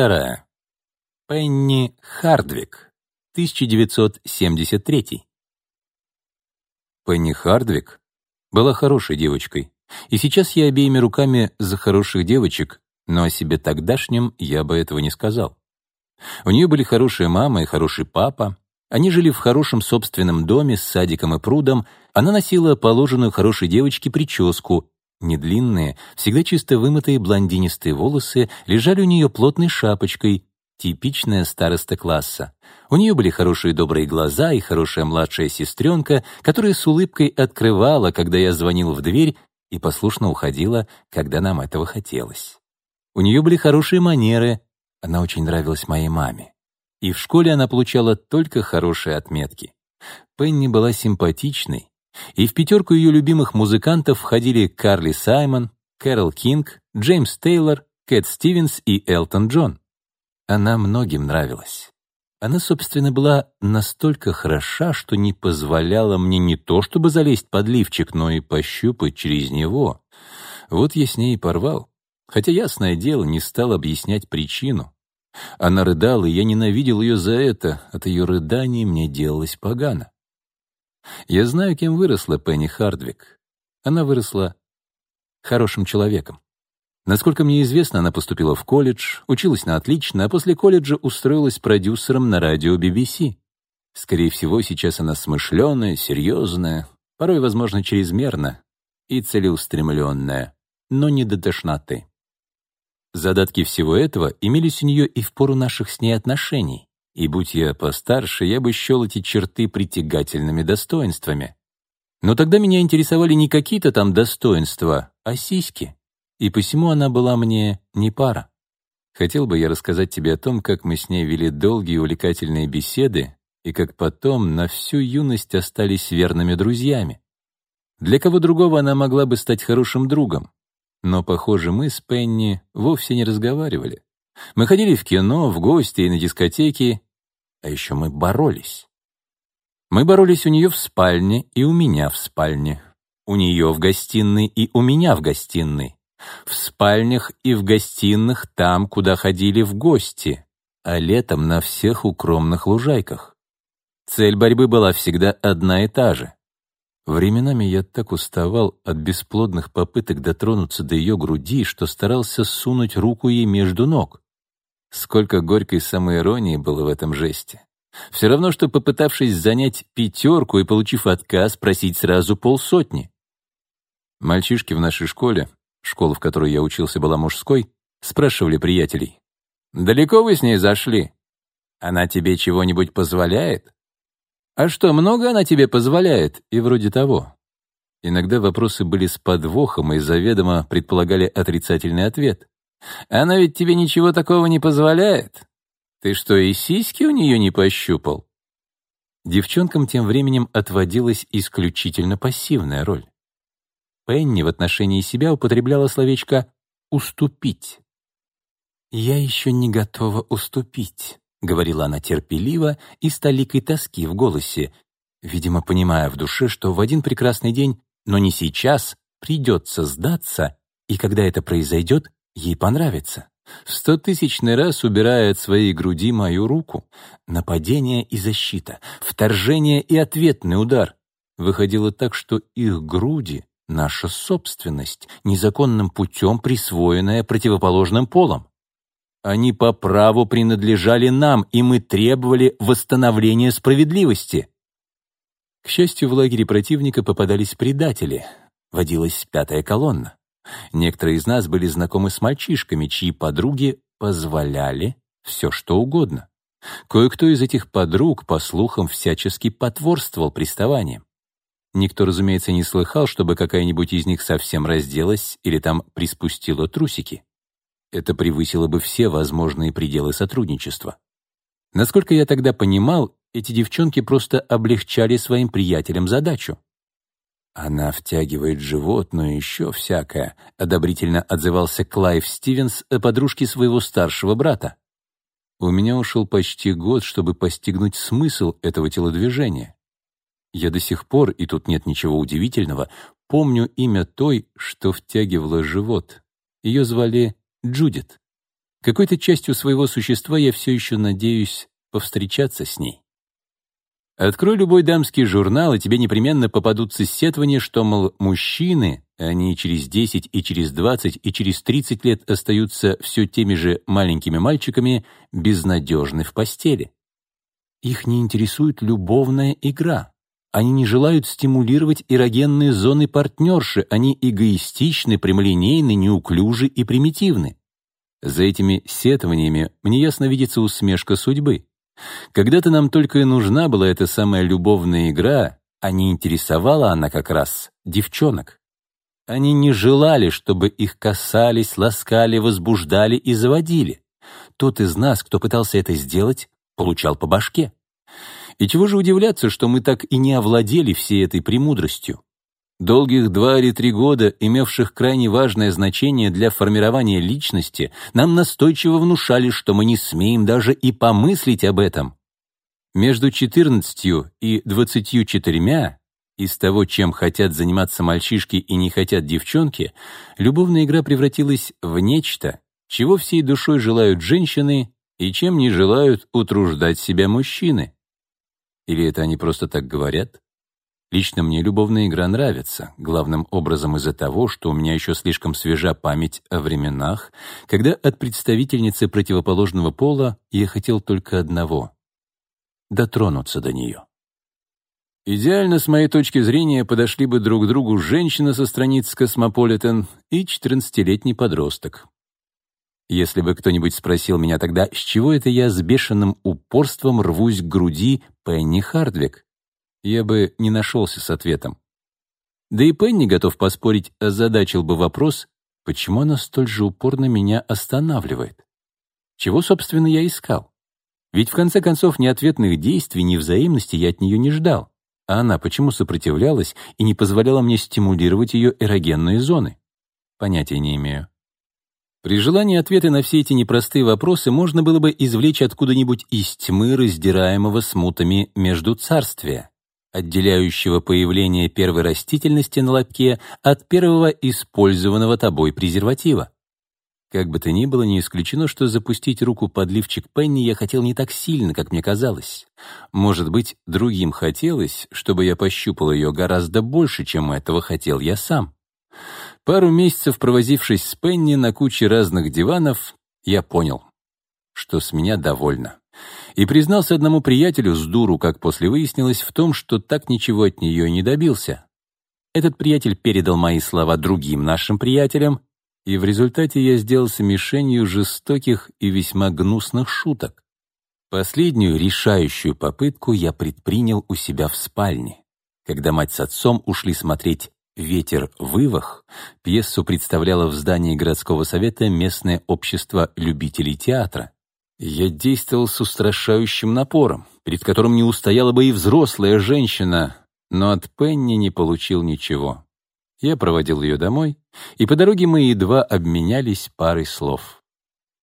вторая. Пенни Хардвик, 1973. Пенни Хардвик была хорошей девочкой, и сейчас я обеими руками за хороших девочек, но о себе тогдашнем я бы этого не сказал. У нее были хорошая мама и хороший папа, они жили в хорошем собственном доме с садиком и прудом, она носила положенную хорошей девочке прическу, Недлинные, всегда чисто вымытые блондинистые волосы лежали у нее плотной шапочкой, типичная староста класса. У нее были хорошие добрые глаза и хорошая младшая сестренка, которая с улыбкой открывала, когда я звонил в дверь, и послушно уходила, когда нам этого хотелось. У нее были хорошие манеры, она очень нравилась моей маме. И в школе она получала только хорошие отметки. Пенни была симпатичной, и в пятерку ее любимых музыкантов входили Карли Саймон, Кэрол Кинг, Джеймс Тейлор, Кэт Стивенс и Элтон Джон. Она многим нравилась. Она, собственно, была настолько хороша, что не позволяла мне не то чтобы залезть под лифчик, но и пощупать через него. Вот я с ней и порвал. Хотя, ясное дело, не стал объяснять причину. Она рыдала, и я ненавидел ее за это. От ее рыданий мне делалось погано. Я знаю, кем выросла Пенни Хардвик. Она выросла хорошим человеком. Насколько мне известно, она поступила в колледж, училась на отлично, а после колледжа устроилась продюсером на радио BBC. Скорее всего, сейчас она смышленая, серьезная, порой, возможно, чрезмерно и целеустремленная, но не до тошноты. Задатки всего этого имелись у нее и в пору наших с ней отношений. И будь я постарше, я бы счел эти черты притягательными достоинствами. Но тогда меня интересовали не какие-то там достоинства, а сиськи. И посему она была мне не пара. Хотел бы я рассказать тебе о том, как мы с ней вели долгие увлекательные беседы и как потом на всю юность остались верными друзьями. Для кого другого она могла бы стать хорошим другом, но, похоже, мы с Пенни вовсе не разговаривали. Мы ходили в кино, в гости и на дискотеки, а еще мы боролись. Мы боролись у нее в спальне и у меня в спальне, у нее в гостиной и у меня в гостиной, в спальнях и в гостиных там, куда ходили в гости, а летом на всех укромных лужайках. Цель борьбы была всегда одна и та же. Временами я так уставал от бесплодных попыток дотронуться до ее груди, что старался сунуть руку ей между ног. Сколько горькой самоиронии было в этом жесте. Все равно, что попытавшись занять пятерку и получив отказ, просить сразу полсотни. Мальчишки в нашей школе, школа, в которой я учился, была мужской, спрашивали приятелей. «Далеко вы с ней зашли? Она тебе чего-нибудь позволяет?» «А что, много она тебе позволяет?» И вроде того. Иногда вопросы были с подвохом и заведомо предполагали отрицательный ответ. Она ведь тебе ничего такого не позволяет. Ты что, и сиськи у нее не пощупал?» Девчонкам тем временем отводилась исключительно пассивная роль. Пенни в отношении себя употребляла словечко «уступить». «Я еще не готова уступить», — говорила она терпеливо и с толикой тоски в голосе, видимо, понимая в душе, что в один прекрасный день, но не сейчас, придется сдаться, и когда это произойдет, Ей понравится. В стотысячный раз убирая от своей груди мою руку. Нападение и защита, вторжение и ответный удар. Выходило так, что их груди — наша собственность, незаконным путем присвоенная противоположным полом. Они по праву принадлежали нам, и мы требовали восстановления справедливости. К счастью, в лагере противника попадались предатели. Водилась пятая колонна. Некоторые из нас были знакомы с мальчишками, чьи подруги позволяли все что угодно. Кое-кто из этих подруг, по слухам, всячески потворствовал приставаниям. Никто, разумеется, не слыхал, чтобы какая-нибудь из них совсем разделась или там приспустила трусики. Это превысило бы все возможные пределы сотрудничества. Насколько я тогда понимал, эти девчонки просто облегчали своим приятелям задачу. «Она втягивает живот, но еще всякое», — одобрительно отзывался Клайв Стивенс о подружке своего старшего брата. «У меня ушел почти год, чтобы постигнуть смысл этого телодвижения. Я до сих пор, и тут нет ничего удивительного, помню имя той, что втягивала живот. Ее звали Джудит. Какой-то частью своего существа я все еще надеюсь повстречаться с ней». Открой любой дамский журнал, и тебе непременно попадутся сетования, что, мол, мужчины, они через 10 и через 20 и через 30 лет остаются все теми же маленькими мальчиками, безнадежны в постели. Их не интересует любовная игра. Они не желают стимулировать эрогенные зоны партнерши, они эгоистичны, прямолинейны, неуклюжи и примитивны. За этими сетованиями мне ясно видится усмешка судьбы — когда-то нам только и нужна была эта самая любовная игра, а не интересовала она как раз девчонок. Они не желали, чтобы их касались, ласкали, возбуждали и заводили. Тот из нас, кто пытался это сделать, получал по башке. И чего же удивляться, что мы так и не овладели всей этой премудростью? Долгих два или три года, имевших крайне важное значение для формирования личности, нам настойчиво внушали, что мы не смеем даже и помыслить об этом. Между 14 и 24 из того, чем хотят заниматься мальчишки и не хотят девчонки, любовная игра превратилась в нечто, чего всей душой желают женщины и чем не желают утруждать себя мужчины. Или это они просто так говорят? Лично мне любовная игра нравится, главным образом из-за того, что у меня еще слишком свежа память о временах, когда от представительницы противоположного пола я хотел только одного — дотронуться до нее. Идеально, с моей точки зрения, подошли бы друг к другу женщина со страниц «Космополитен» и 14-летний подросток. Если бы кто-нибудь спросил меня тогда, с чего это я с бешеным упорством рвусь к груди Пенни Хардвик, я бы не нашелся с ответом. Да и Пенни, готов поспорить, озадачил бы вопрос, почему она столь же упорно меня останавливает. Чего, собственно, я искал? Ведь, в конце концов, ни ответных действий, ни взаимности я от нее не ждал. А она почему сопротивлялась и не позволяла мне стимулировать ее эрогенные зоны? Понятия не имею. При желании ответы на все эти непростые вопросы можно было бы извлечь откуда-нибудь из тьмы, раздираемого смутами между царствия отделяющего появление первой растительности на лотке от первого использованного тобой презерватива. Как бы то ни было, не исключено, что запустить руку под лифчик Пенни я хотел не так сильно, как мне казалось. Может быть, другим хотелось, чтобы я пощупал ее гораздо больше, чем этого хотел я сам. Пару месяцев провозившись с Пенни на куче разных диванов, я понял, что с меня довольно. И признался одному приятелю с дуру, как после выяснилось, в том, что так ничего от нее и не добился. Этот приятель передал мои слова другим нашим приятелям, и в результате я сделался мишенью жестоких и весьма гнусных шуток. Последнюю решающую попытку я предпринял у себя в спальне, когда мать с отцом ушли смотреть «Ветер вывах» пьесу представляло в здании городского совета местное общество любителей театра. Я действовал с устрашающим напором, перед которым не устояла бы и взрослая женщина, но от Пенни не получил ничего. Я проводил ее домой, и по дороге мы едва обменялись парой слов.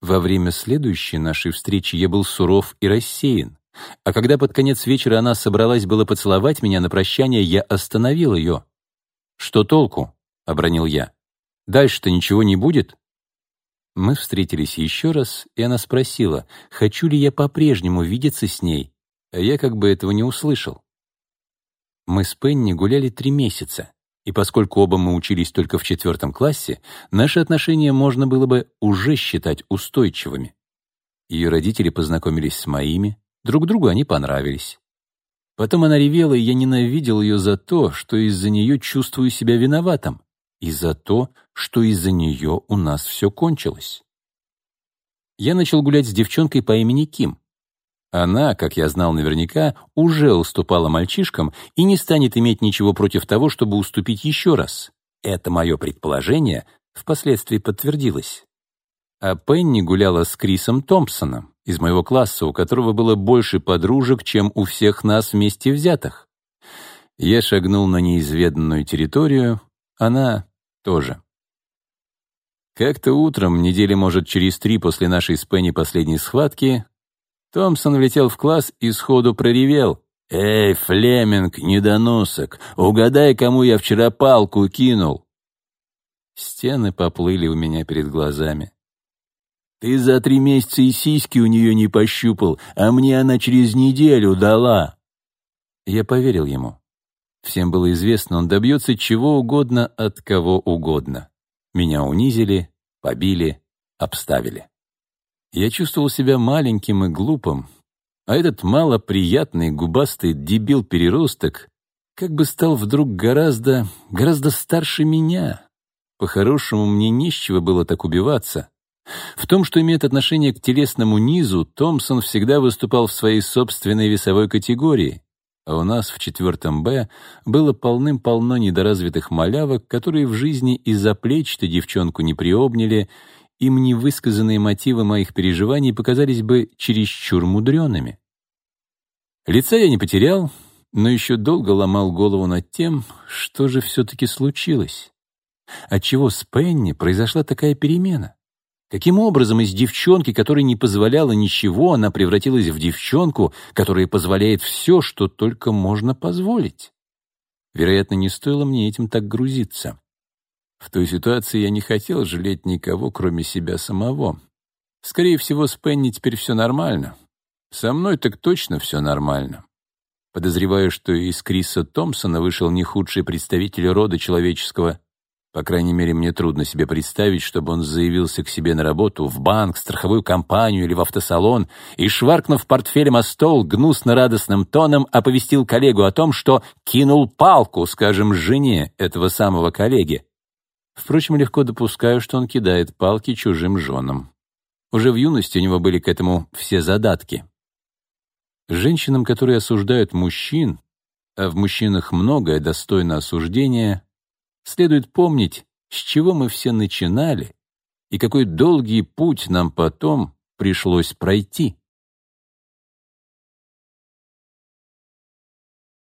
Во время следующей нашей встречи я был суров и рассеян, а когда под конец вечера она собралась было поцеловать меня на прощание, я остановил ее. «Что толку?» — обронил я. «Дальше-то ничего не будет?» Мы встретились еще раз, и она спросила, хочу ли я по-прежнему видеться с ней, а я как бы этого не услышал. Мы с Пенни гуляли три месяца, и поскольку оба мы учились только в четвертом классе, наши отношения можно было бы уже считать устойчивыми. Ее родители познакомились с моими, друг другу они понравились. Потом она ревела, и я ненавидел ее за то, что из-за нее чувствую себя виноватым, и за то, что из-за нее у нас все кончилось. Я начал гулять с девчонкой по имени Ким. Она, как я знал наверняка, уже уступала мальчишкам и не станет иметь ничего против того, чтобы уступить еще раз. Это мое предположение впоследствии подтвердилось. А Пенни гуляла с Крисом Томпсоном из моего класса, у которого было больше подружек, чем у всех нас вместе взятых. Я шагнул на неизведанную территорию, она тоже. Как-то утром, недели, может, через три после нашей с Пенни последней схватки, Томпсон влетел в класс и сходу проревел. «Эй, Флеминг, недоносок, угадай, кому я вчера палку кинул!» Стены поплыли у меня перед глазами. «Ты за три месяца и сиськи у нее не пощупал, а мне она через неделю дала!» Я поверил ему. Всем было известно, он добьется чего угодно от кого угодно. Меня унизили, побили, обставили. Я чувствовал себя маленьким и глупым, а этот малоприятный губастый дебил-переросток как бы стал вдруг гораздо, гораздо старше меня. По-хорошему, мне нечего было так убиваться. В том, что имеет отношение к телесному низу, Томпсон всегда выступал в своей собственной весовой категории а у нас в четвертом Б было полным-полно недоразвитых малявок, которые в жизни из-за плеч-то девчонку не приобняли, им невысказанные мотивы моих переживаний показались бы чересчур мудреными. Лица я не потерял, но еще долго ломал голову над тем, что же все-таки случилось. Отчего с Пенни произошла такая перемена? Каким образом из девчонки, которая не позволяла ничего, она превратилась в девчонку, которая позволяет все, что только можно позволить? Вероятно, не стоило мне этим так грузиться. В той ситуации я не хотел жалеть никого, кроме себя самого. Скорее всего, с Пенни теперь все нормально. Со мной так точно все нормально. Подозреваю, что из Криса Томпсона вышел не худший представитель рода человеческого — по крайней мере, мне трудно себе представить, чтобы он заявился к себе на работу, в банк, страховую компанию или в автосалон и, шваркнув портфелем о стол, гнусно-радостным тоном оповестил коллегу о том, что кинул палку, скажем, жене этого самого коллеги. Впрочем, легко допускаю, что он кидает палки чужим женам. Уже в юности у него были к этому все задатки. Женщинам, которые осуждают мужчин, а в мужчинах многое достойно осуждения, следует помнить, с чего мы все начинали и какой долгий путь нам потом пришлось пройти.